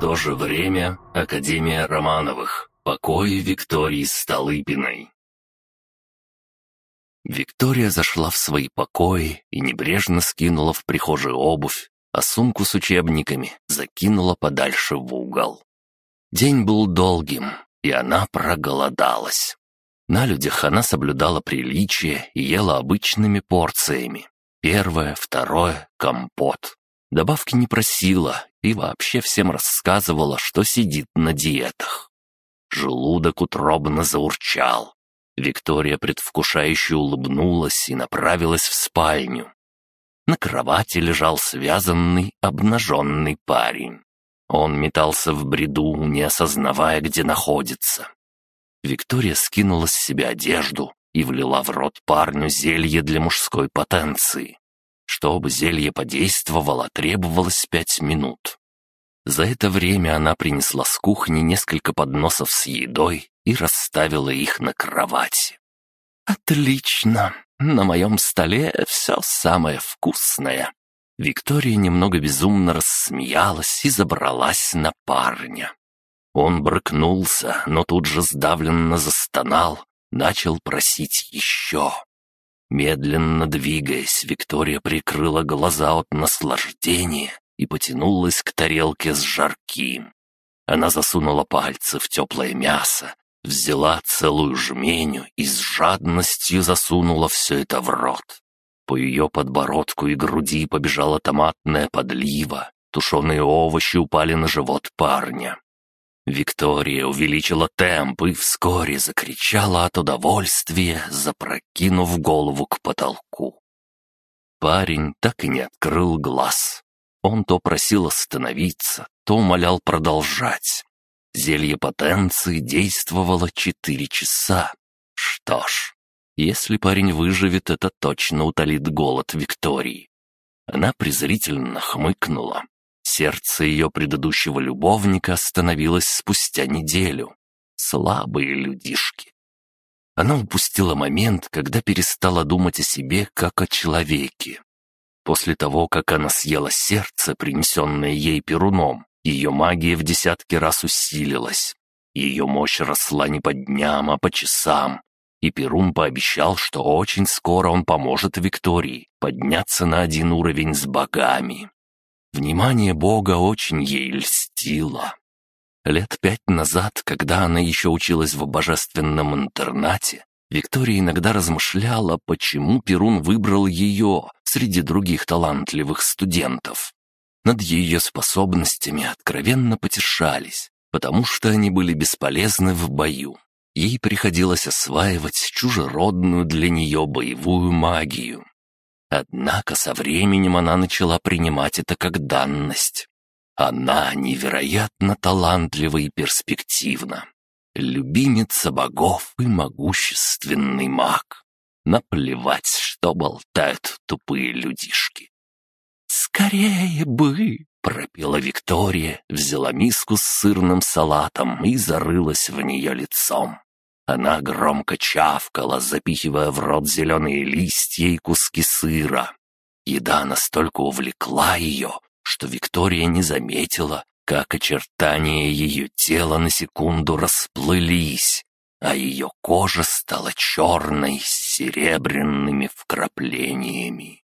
то же время Академия Романовых. Покой Виктории Столыпиной. Виктория зашла в свои покои и небрежно скинула в прихожей обувь, а сумку с учебниками закинула подальше в угол. День был долгим, и она проголодалась. На людях она соблюдала приличие и ела обычными порциями. Первое, второе — компот. Добавки не просила и вообще всем рассказывала, что сидит на диетах. Желудок утробно заурчал. Виктория предвкушающе улыбнулась и направилась в спальню. На кровати лежал связанный, обнаженный парень. Он метался в бреду, не осознавая, где находится. Виктория скинула с себя одежду и влила в рот парню зелье для мужской потенции. Чтобы зелье подействовало, требовалось пять минут. За это время она принесла с кухни несколько подносов с едой и расставила их на кровати. «Отлично! На моем столе все самое вкусное!» Виктория немного безумно рассмеялась и забралась на парня. Он брыкнулся, но тут же сдавленно застонал, начал просить еще. Медленно двигаясь, Виктория прикрыла глаза от наслаждения и потянулась к тарелке с жарким. Она засунула пальцы в теплое мясо, взяла целую жменю и с жадностью засунула все это в рот. По ее подбородку и груди побежала томатная подлива, тушеные овощи упали на живот парня. Виктория увеличила темп и вскоре закричала от удовольствия, запрокинув голову к потолку. Парень так и не открыл глаз. Он то просил остановиться, то умолял продолжать. Зелье потенции действовало четыре часа. Что ж, если парень выживет, это точно утолит голод Виктории. Она презрительно хмыкнула. Сердце ее предыдущего любовника остановилось спустя неделю. Слабые людишки. Она упустила момент, когда перестала думать о себе как о человеке. После того, как она съела сердце, принесенное ей перуном, ее магия в десятки раз усилилась. Ее мощь росла не по дням, а по часам. И Перун пообещал, что очень скоро он поможет Виктории подняться на один уровень с богами. Внимание Бога очень ей льстило. Лет пять назад, когда она еще училась в божественном интернате, Виктория иногда размышляла, почему Перун выбрал ее среди других талантливых студентов. Над ее способностями откровенно потешались, потому что они были бесполезны в бою. Ей приходилось осваивать чужеродную для нее боевую магию. Однако со временем она начала принимать это как данность. Она невероятно талантлива и перспективна. Любимица богов и могущественный маг. Наплевать, что болтают тупые людишки. «Скорее бы!» — пропела Виктория, взяла миску с сырным салатом и зарылась в нее лицом. Она громко чавкала, запихивая в рот зеленые листья и куски сыра. Еда настолько увлекла ее, что Виктория не заметила, как очертания ее тела на секунду расплылись, а ее кожа стала черной с серебряными вкраплениями.